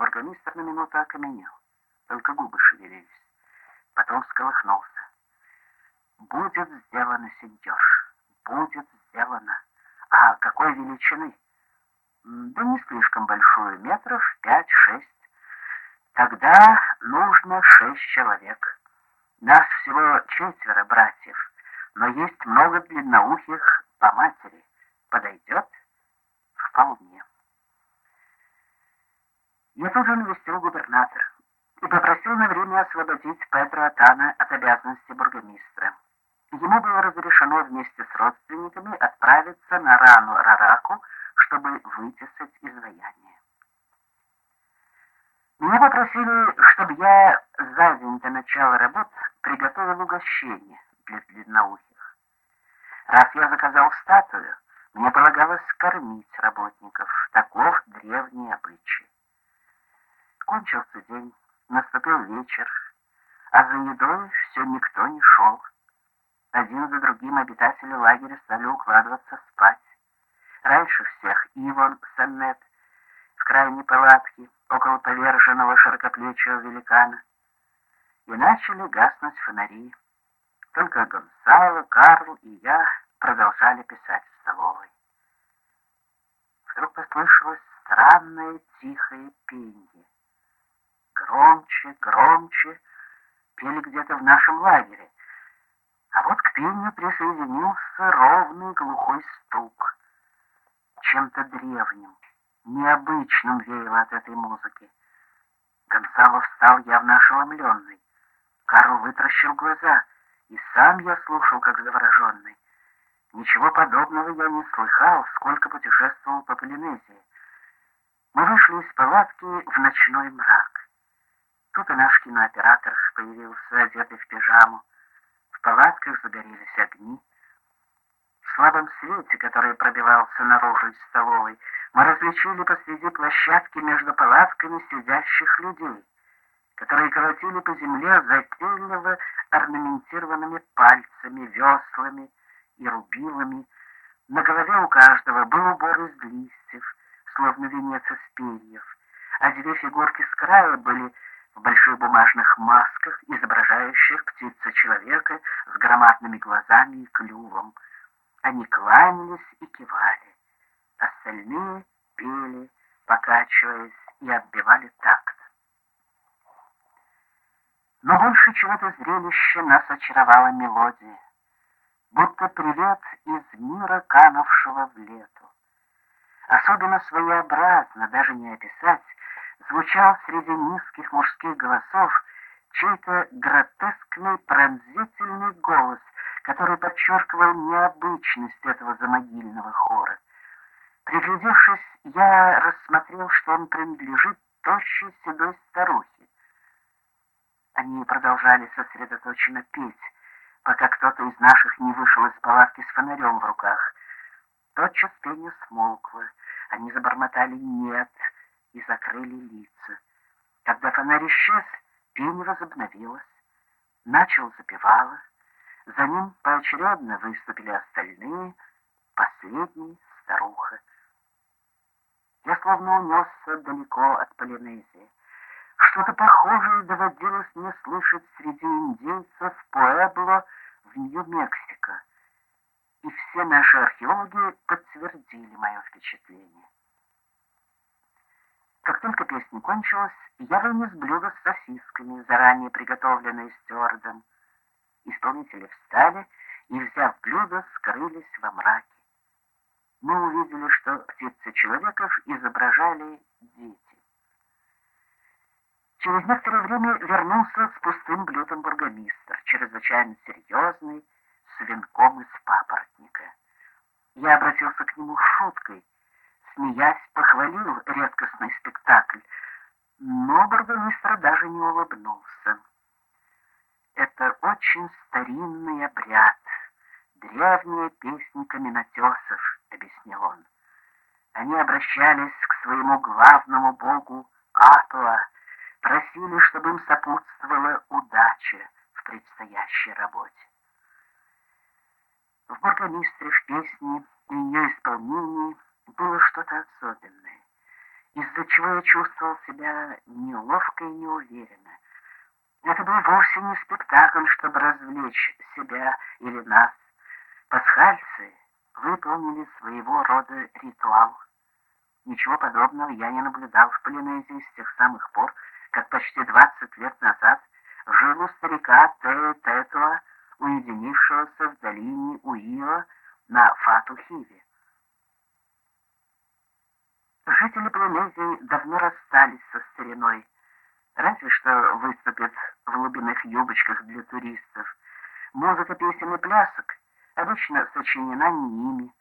Бургомистр на минуту окаменел, только губы шевелились. Потом всколыхнулся. «Будет сделано, сеньор, будет сделано. А какой величины?» «Да не слишком большую, метров пять-шесть. Тогда нужно шесть человек. Нас всего четверо братьев, но есть много длинноухих по матери. Подойдет? Вполне. Я тут же навестил губернатора и попросил на время освободить Педро Атана от обязанности бургомистра. Ему было разрешено вместе с родственниками отправиться на рану Рараку, чтобы вытесать изваяние. Меня попросили, чтобы я за день до начала работ приготовил угощение для длинноухих. Раз я заказал статую, мне полагалось кормить работников. Наступил вечер, а за едой все никто не шел. Один за другим обитатели лагеря стали укладываться спать. Раньше всех Иван Саннет в крайней палатке около поверженного широкоплечего великана. И начали гаснуть фонари. Только Гонсало, Карл и я продолжали писать в столовой. Вдруг послышалось странное тихое пенье. Громче, громче пели где-то в нашем лагере. А вот к пению присоединился ровный глухой стук. Чем-то древним, необычным веяло от этой музыки. Гонсало встал явно ошеломленный. Карл вытращил глаза, и сам я слушал, как завороженный. Ничего подобного я не слыхал, сколько путешествовал по Полинезии. Мы вышли из палатки в ночной мрак. Тут и наш кинооператор появился, одетый в пижаму. В палатках загорелись огни. В слабом свете, который пробивался наружу из столовой, мы различили посреди площадки между палатками сидящих людей, которые колотили по земле затейливо орнаментированными пальцами, веслами и рубилами. На голове у каждого был убор из листьев, словно венец из перьев, а две фигурки с края были в больших бумажных масках, изображающих птица-человека с громадными глазами и клювом. Они кланялись и кивали. Остальные пели, покачиваясь, и отбивали такт. Но больше чего-то зрелище нас очаровала мелодия, будто привет из мира, канувшего в лету. Особенно своеобразно, даже не описать, звучал среди низких мужских голосов чей-то гротескный пронзительный голос, который подчеркивал необычность этого замогильного хора. Приглядевшись, я рассмотрел, что он принадлежит тощей седой старухе. Они продолжали сосредоточенно петь, пока кто-то из наших не вышел из палатки с фонарем в руках. Тотчас пение смолкло. Они забормотали «нет», и закрыли лица. Когда фонарь исчез, пение возобновилось. Начал запевало. За ним поочередно выступили остальные, последний — старуха. Я словно унесся далеко от Полинезии. Что-то похожее доводилось мне слышать среди индейцев Пуэбло в Нью-Мексико. И все наши археологи подтвердили мое впечатление. Как только песня кончилась, я вынес блюдо с сосисками, заранее приготовленные стюардом. Исполнители встали и, взяв блюдо, скрылись во мраке. Мы увидели, что птицы человеков изображали дети. Через некоторое время вернулся с пустым блюдом бургомистр, чрезвычайно серьезный, с венком из папоротника. Я обратился к нему шуткой, смеясь, похвалил редкостный спектакль, но бургомистр даже не улыбнулся. Это очень старинный обряд, древняя песня каменотесов, объяснил он. Они обращались к своему главному богу Атуа, просили, чтобы им сопутствовала удача в предстоящей работе. В бургомистре в песне и ее исполнении было что-то особенное. Из-за чего я чувствовал себя неловко и неуверенно. Это был вовсе не спектакль, чтобы развлечь себя или нас. Пасхальцы выполнили своего рода ритуал. Ничего подобного я не наблюдал в Полинезии с тех самых пор, как почти 20 лет назад жил у старика Тео Тетуа, уединившегося в долине Уио на Фатухиве. Жители Полинезии давно расстались со стариной, разве что выступят в глубинных юбочках для туристов. Музыка песен и плясок обычно сочинена не ими,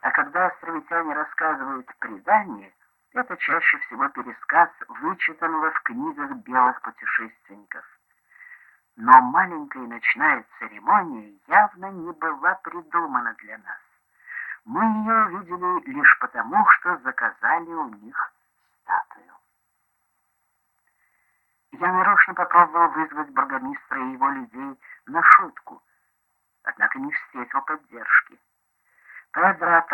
а когда островитяне рассказывают предания, это чаще всего пересказ вычитанного в книгах белых путешественников. Но маленькая ночная церемония явно не была придумана для нас. Мы ее увидели лишь потому, что заказали у них статую. Я нарочно попробовал вызвать бургомистра и его людей на шутку, однако не встретил поддержки. Педро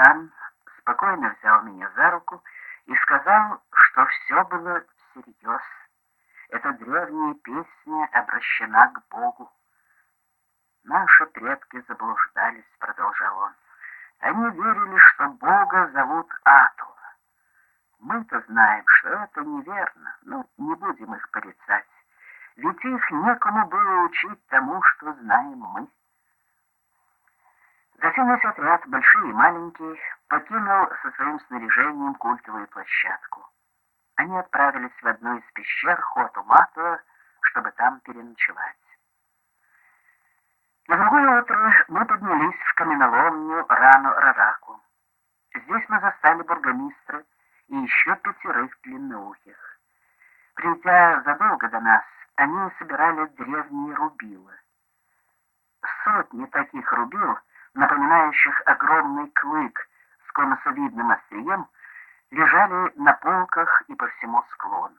спокойно взял меня за руку и сказал, что все было всерьез. Эта древняя песня обращена к Богу. Наши предки заблуждались, продолжал он. Они верили, что Бога зовут Атула. Мы-то знаем, что это неверно, но не будем их порицать. Ведь их некому было учить тому, что знаем мы. Затем весь отряд, большие и маленькие, покинул со своим снаряжением культовую площадку. Они отправились в одну из пещер Хоту-Матуа, чтобы там переночевать. На другое утро мы поднялись в каменоломню Рану-Рараку. Здесь мы застали бургомистра и еще пятерых длинноухих. Придя задолго до нас, они собирали древние рубилы. Сотни таких рубил, напоминающих огромный клык с конусовидным острием, лежали на полках и по всему склону.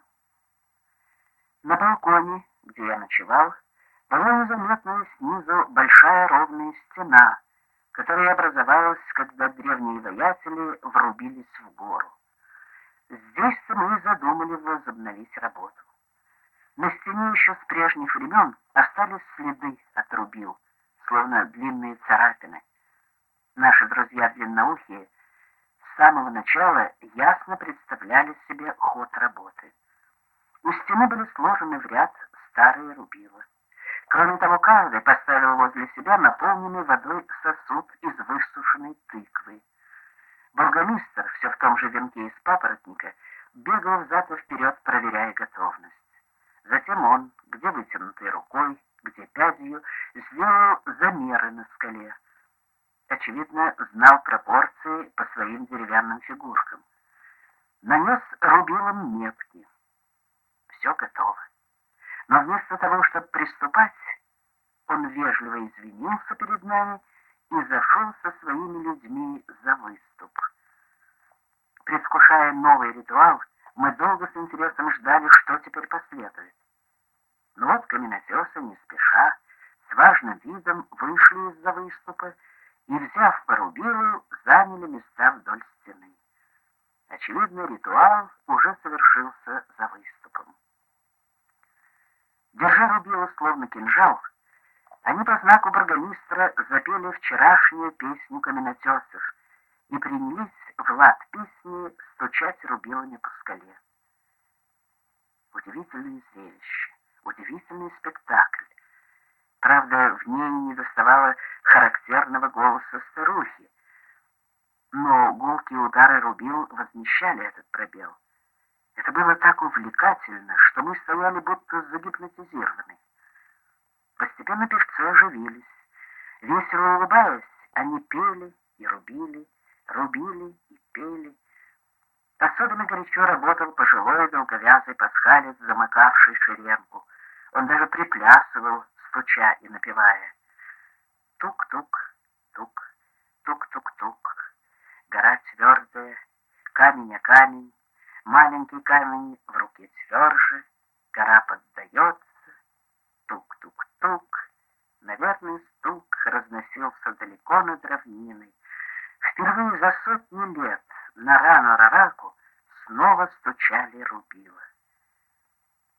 На балконе, где я ночевал, была незаметная снизу большая ровная стена, которая образовалась, когда древние воятели врубились в гору. Здесь мы задумали возобновить работу. На стене еще с прежних времен остались следы от рубил, словно длинные царапины. Наши друзья длинноухие с самого начала ясно представляли себе ход работы. У стены были сложены в ряд старые рубила. Кроме того, каждый поставил возле себя наполненный водой сосуд из высушенной тыквы. Бургомистр, все в том же венке из папоротника, бегал взад и вперед, проверяя готовность. Затем он, где вытянутой рукой, где пядью, сделал замеры на скале. Очевидно, знал пропорции по своим деревянным фигуркам. Нанес рубилом метки. Все готово. Но вместо того, чтобы приступать, он вежливо извинился перед нами и зашел со своими людьми за выступ. Предвкушая новый ритуал, мы долго с интересом ждали, что теперь последует. Но вот каменотесы, не спеша, с важным видом вышли из-за выступа и, взяв порубилу, заняли места вдоль стены. Очевидно, ритуал уже совершился за выступом. Держа рубилу словно кинжал, они по знаку бургомистра запели вчерашнюю песню каменотесов и принялись в лад песни стучать рубилами по скале. Удивительное зрелище, удивительный спектакль. Правда, в ней не доставало характерного голоса старухи, но гулкие удары рубил возмещали этот пробел. Это было так увлекательно, что мы стояли будто загипнотизированы. Постепенно певцы оживились. Весело улыбаясь, они пели и рубили, рубили и пели. Особенно горячо работал пожилой долговязый пасхалец, замыкавший шеренгу. Он даже приплясывал, стуча и напевая. Тук-тук, тук, тук-тук-тук. Гора твердая, камень о камень, маленький камень в руке тверже, гора поддается, тук-тук-тук. Наверное, стук разносился далеко над равниной. Впервые за сотни лет на рану Рараку снова стучали рубила.